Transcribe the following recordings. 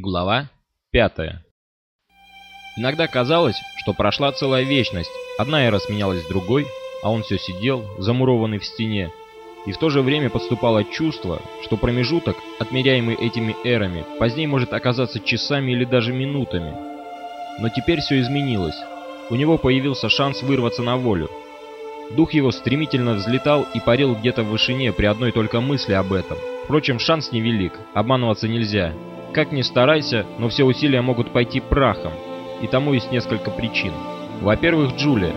Глава 5 Иногда казалось, что прошла целая вечность, одна эра сменялась другой, а он все сидел, замурованный в стене, и в то же время подступало чувство, что промежуток, отмеряемый этими эрами, позднее может оказаться часами или даже минутами. Но теперь все изменилось. У него появился шанс вырваться на волю. Дух его стремительно взлетал и парил где-то в вышине при одной только мысли об этом. Впрочем, шанс невелик, обманываться нельзя. Как ни старайся, но все усилия могут пойти прахом. И тому есть несколько причин. Во-первых, Джулия.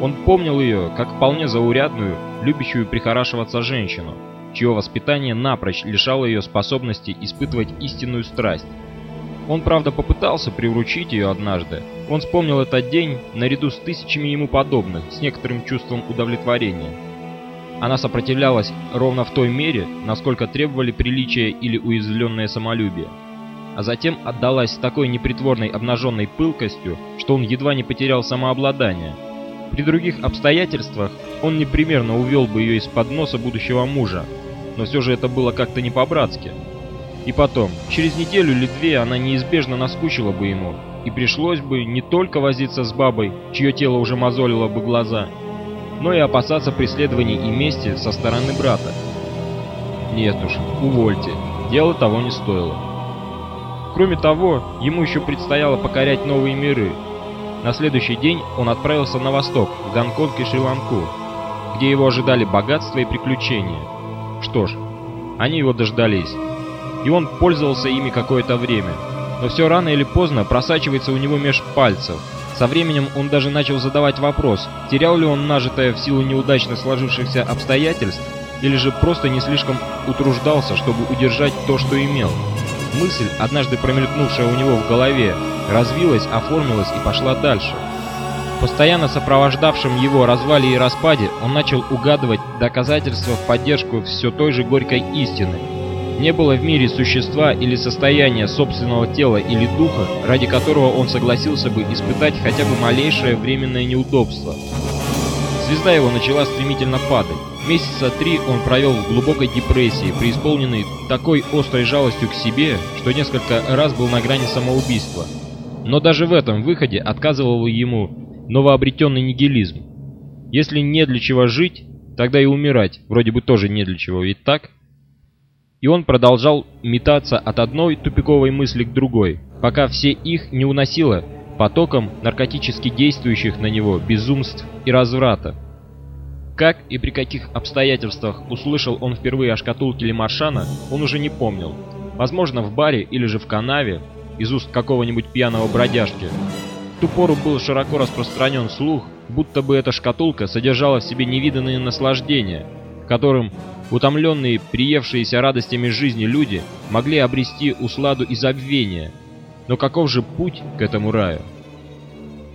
Он помнил ее как вполне заурядную, любящую прихорашиваться женщину, чье воспитание напрочь лишало ее способности испытывать истинную страсть. Он, правда, попытался приручить ее однажды. Он вспомнил этот день наряду с тысячами ему подобных, с некоторым чувством удовлетворения. Она сопротивлялась ровно в той мере, насколько требовали приличия или уязвленное самолюбие. А затем отдалась такой непритворной обнаженной пылкостью, что он едва не потерял самообладание. При других обстоятельствах он непременно увел бы ее из-под носа будущего мужа, но все же это было как-то не по-братски. И потом, через неделю или две она неизбежно наскучила бы ему, и пришлось бы не только возиться с бабой, чье тело уже мозолило бы глаза, но и опасаться преследований и мести со стороны брата. Нет уж, увольте, дело того не стоило. Кроме того, ему еще предстояло покорять новые миры. На следующий день он отправился на восток, в Гонконг и Шри-Ланку, где его ожидали богатство и приключения. Что ж, они его дождались, и он пользовался ими какое-то время, но все рано или поздно просачивается у него меж пальцев – со временем он даже начал задавать вопрос, терял ли он нажитое в силу неудачно сложившихся обстоятельств, или же просто не слишком утруждался, чтобы удержать то, что имел. Мысль, однажды промелькнувшая у него в голове, развилась, оформилась и пошла дальше. Постоянно сопровождавшим его развале и распаде, он начал угадывать доказательства в поддержку все той же горькой истины – не было в мире существа или состояния собственного тела или духа, ради которого он согласился бы испытать хотя бы малейшее временное неудобство. Звезда его начала стремительно падать. Месяца три он провел в глубокой депрессии, преисполненной такой острой жалостью к себе, что несколько раз был на грани самоубийства. Но даже в этом выходе отказывал ему новообретенный нигилизм. Если не для чего жить, тогда и умирать вроде бы тоже не для чего, ведь так? И он продолжал метаться от одной тупиковой мысли к другой, пока все их не уносило потоком наркотически действующих на него безумств и разврата. Как и при каких обстоятельствах услышал он впервые о шкатулке Лемаршана, он уже не помнил. Возможно, в баре или же в канаве, из уст какого-нибудь пьяного бродяжки. В ту пору был широко распространен слух, будто бы эта шкатулка содержала в себе невиданные наслаждения, которым утомленные, приевшиеся радостями жизни люди могли обрести усладу и забвение. Но каков же путь к этому раю?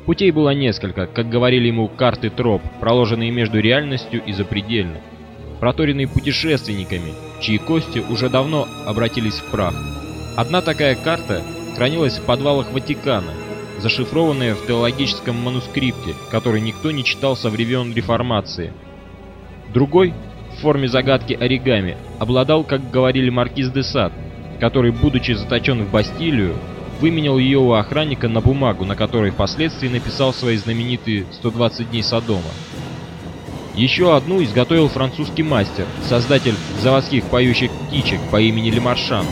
Путей было несколько, как говорили ему карты троп, проложенные между реальностью и запредельным, проторенные путешественниками, чьи кости уже давно обратились в прах. Одна такая карта хранилась в подвалах Ватикана, зашифрованная в теологическом манускрипте, который никто не читал со времен Реформации. Другой в форме загадки оригами обладал, как говорили маркиз де Сад, который, будучи заточен в Бастилию, выменял ее у охранника на бумагу, на которой впоследствии написал свои знаменитые «120 дней Содома». Еще одну изготовил французский мастер, создатель заводских поющих птичек по имени Лемаршан.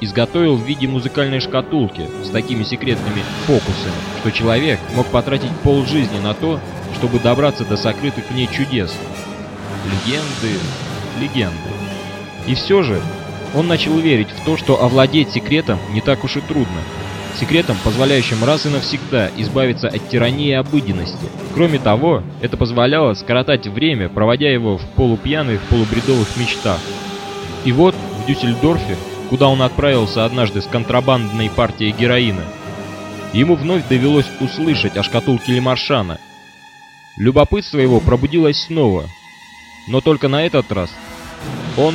Изготовил в виде музыкальной шкатулки с такими секретными фокусами, что человек мог потратить полжизни на то, чтобы добраться до сокрытых в ней чудес, легенды, легенды. И все же он начал верить в то, что овладеть секретом не так уж и трудно. Секретом, позволяющим раз и навсегда избавиться от тирании и обыденности. Кроме того, это позволяло скоротать время, проводя его в полупьяных, полубредовых мечтах. И вот в Дюссельдорфе, куда он отправился однажды с контрабандной партией героина, ему вновь довелось услышать о шкатулке Лемаршана. Любопытство его пробудилось снова, но только на этот раз он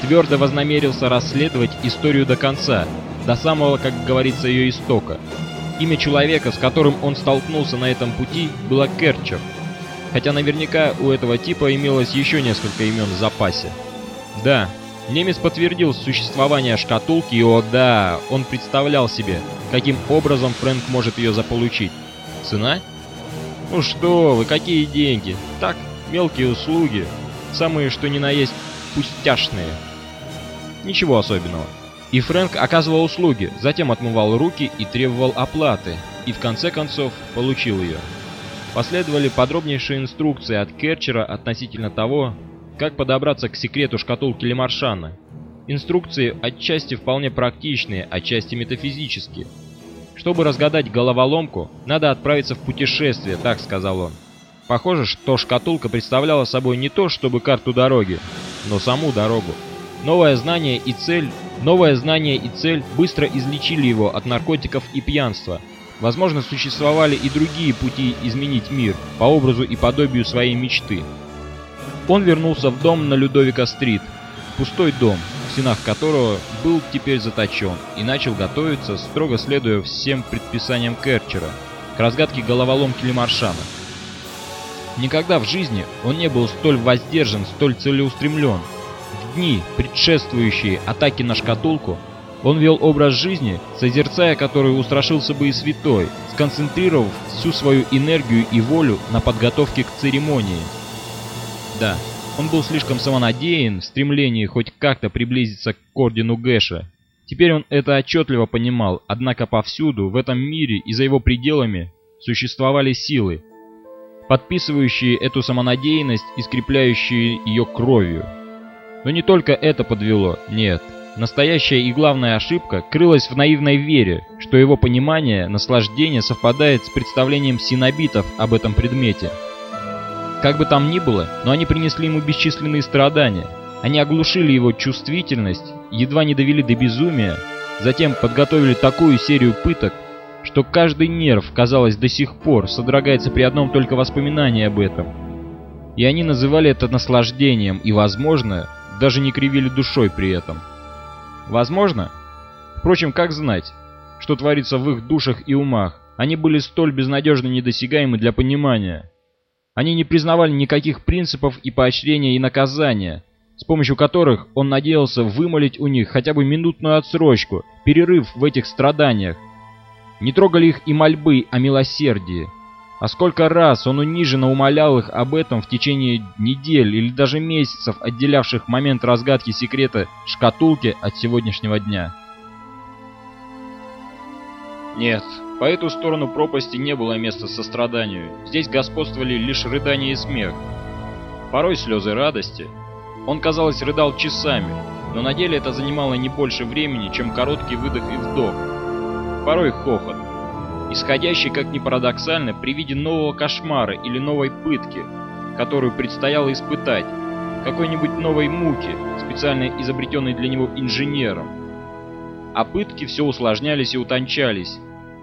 твердо вознамерился расследовать историю до конца, до самого, как говорится, ее истока. Имя человека, с которым он столкнулся на этом пути, было Керчер, хотя наверняка у этого типа имелось еще несколько имен в запасе. Да, Немец подтвердил существование шкатулки, и о да, он представлял себе, каким образом Фрэнк может ее заполучить. Цена? Ну что вы, какие деньги? Так, мелкие услуги, самые что ни на есть пустяшные. Ничего особенного. И Фрэнк оказывал услуги, затем отмывал руки и требовал оплаты, и в конце концов получил ее. Последовали подробнейшие инструкции от Керчера относительно того, как подобраться к секрету шкатулки Лемаршана. Инструкции отчасти вполне практичные, отчасти метафизические. Чтобы разгадать головоломку, надо отправиться в путешествие, так сказал он. Похоже, что шкатулка представляла собой не то, чтобы карту дороги, но саму дорогу. Новое знание и цель, новое знание и цель быстро излечили его от наркотиков и пьянства. Возможно, существовали и другие пути изменить мир по образу и подобию своей мечты. Он вернулся в дом на Людовика-стрит, пустой дом, в стенах которого был теперь заточен, и начал готовиться, строго следуя всем предписаниям Керчера, к разгадке головоломки Лемаршана. Никогда в жизни он не был столь воздержан, столь целеустремлен. В дни, предшествующие атаке на шкатулку, он вел образ жизни, созерцая который устрашился бы и святой, сконцентрировав всю свою энергию и волю на подготовке к церемонии. Да, он был слишком самонадеян в стремлении хоть как-то приблизиться к ордену Гэша. Теперь он это отчетливо понимал, однако повсюду, в этом мире и за его пределами, существовали силы, подписывающие эту самонадеянность и скрепляющие ее кровью. Но не только это подвело, нет. Настоящая и главная ошибка крылась в наивной вере, что его понимание, наслаждение совпадает с представлением синобитов об этом предмете. Как бы там ни было, но они принесли ему бесчисленные страдания. Они оглушили его чувствительность, едва не довели до безумия, затем подготовили такую серию пыток, что каждый нерв, казалось, до сих пор содрогается при одном только воспоминании об этом. И они называли это наслаждением и, возможно, даже не кривили душой при этом. Возможно? Впрочем, как знать, что творится в их душах и умах? Они были столь безнадежно недосягаемы для понимания. Они не признавали никаких принципов и поощрения и наказания, с помощью которых он надеялся вымолить у них хотя бы минутную отсрочку, перерыв в этих страданиях. Не трогали их и мольбы о милосердии. А сколько раз он униженно умолял их об этом в течение недель или даже месяцев, отделявших момент разгадки секрета шкатулки от сегодняшнего дня. Нет, по эту сторону пропасти не было места состраданию. Здесь господствовали лишь рыдания и смех. Порой слезы радости. Он, казалось, рыдал часами, но на деле это занимало не больше времени, чем короткий выдох и вдох. Порой хохот исходящий, как ни парадоксально, при виде нового кошмара или новой пытки, которую предстояло испытать, какой-нибудь новой муки, специально изобретенной для него инженером. А пытки все усложнялись и утончались.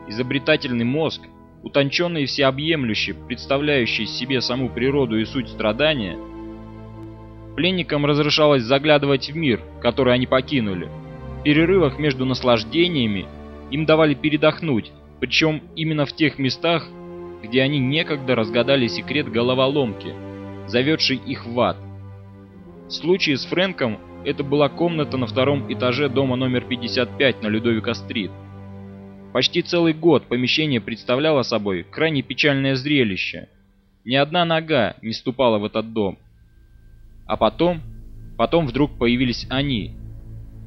Изобретательный мозг, утонченный и всеобъемлющий, представляющий себе саму природу и суть страдания, пленникам разрешалось заглядывать в мир, который они покинули. В перерывах между наслаждениями им давали передохнуть, причем именно в тех местах, где они некогда разгадали секрет головоломки, заведший их в ад. В случае с Фрэнком это была комната на втором этаже дома номер 55 на Людовика-стрит. Почти целый год помещение представляло собой крайне печальное зрелище. Ни одна нога не ступала в этот дом. А потом, потом вдруг появились они,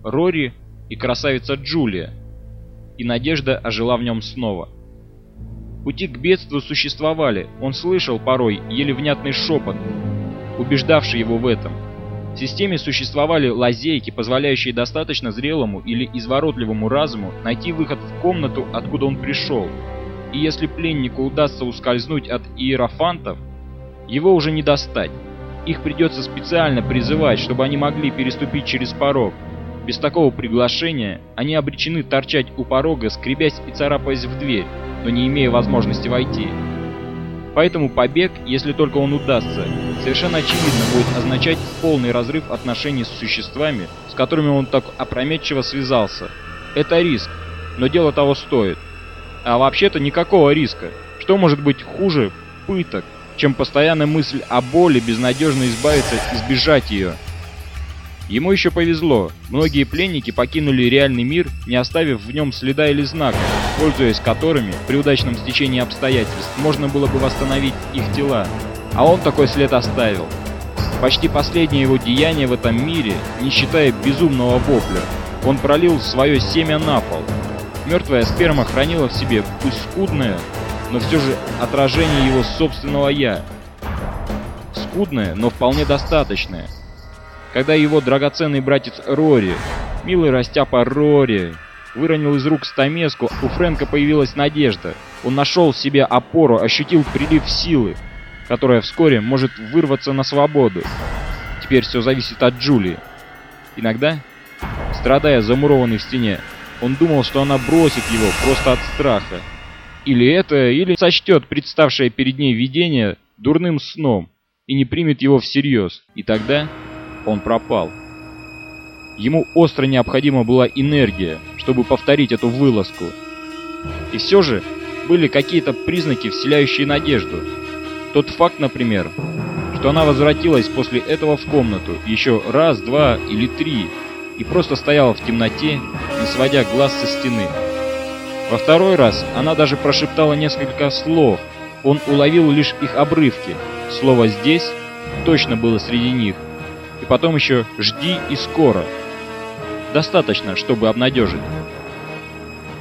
Рори и красавица Джулия, и надежда ожила в нем снова. Пути к бедству существовали, он слышал порой еле внятный шепот, убеждавший его в этом. В системе существовали лазейки, позволяющие достаточно зрелому или изворотливому разуму найти выход в комнату, откуда он пришел. И если пленнику удастся ускользнуть от иерофантов, его уже не достать. Их придется специально призывать, чтобы они могли переступить через порог, без такого приглашения они обречены торчать у порога, скребясь и царапаясь в дверь, но не имея возможности войти. Поэтому побег, если только он удастся, совершенно очевидно будет означать полный разрыв отношений с существами, с которыми он так опрометчиво связался. Это риск, но дело того стоит. А вообще-то никакого риска. Что может быть хуже пыток, чем постоянная мысль о боли, безнадежно избавиться, избежать ее? Ему еще повезло. Многие пленники покинули реальный мир, не оставив в нем следа или знака, пользуясь которыми при удачном стечении обстоятельств можно было бы восстановить их тела. А он такой след оставил. Почти последнее его деяние в этом мире, не считая безумного вопля. Он пролил свое семя на пол. Мертвая сперма хранила в себе, пусть скудное, но все же отражение его собственного «я». Скудное, но вполне достаточное – когда его драгоценный братец Рори, милый растяпа Рори, выронил из рук стамеску, у Фрэнка появилась надежда. Он нашел себе опору, ощутил прилив силы, которая вскоре может вырваться на свободу. Теперь все зависит от Джулии. Иногда, страдая замурованный в стене, он думал, что она бросит его просто от страха. Или это, или сочтет представшее перед ней видение дурным сном и не примет его всерьез. И тогда он пропал. Ему остро необходима была энергия, чтобы повторить эту вылазку. И все же были какие-то признаки, вселяющие надежду. Тот факт, например, что она возвратилась после этого в комнату еще раз, два или три, и просто стояла в темноте, не сводя глаз со стены. Во второй раз она даже прошептала несколько слов, он уловил лишь их обрывки. Слово «здесь» точно было среди них – и потом еще «жди и скоро». Достаточно, чтобы обнадежить.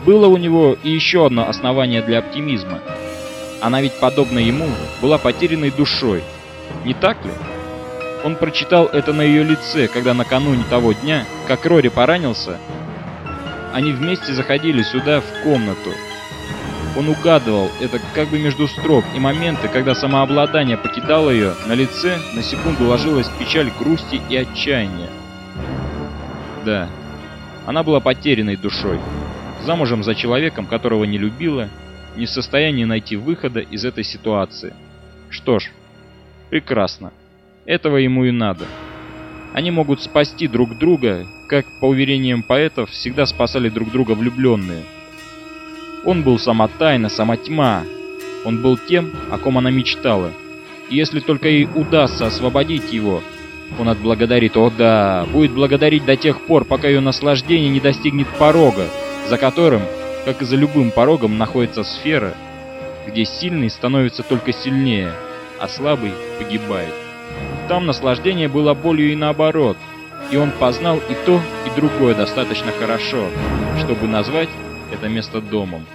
Было у него и еще одно основание для оптимизма. Она ведь, подобно ему, была потерянной душой. Не так ли? Он прочитал это на ее лице, когда накануне того дня, как Рори поранился, они вместе заходили сюда, в комнату, он угадывал это как бы между строк, и моменты, когда самообладание покидало ее, на лице на секунду ложилась печаль грусти и отчаяния. Да, она была потерянной душой, замужем за человеком, которого не любила, не в состоянии найти выхода из этой ситуации. Что ж, прекрасно. Этого ему и надо. Они могут спасти друг друга, как, по уверениям поэтов, всегда спасали друг друга влюбленные – он был сама тайна, сама тьма. Он был тем, о ком она мечтала. И если только ей удастся освободить его, он отблагодарит, о да, будет благодарить до тех пор, пока ее наслаждение не достигнет порога, за которым, как и за любым порогом, находится сфера, где сильный становится только сильнее, а слабый погибает. Там наслаждение было болью и наоборот, и он познал и то, и другое достаточно хорошо, чтобы назвать это место домом.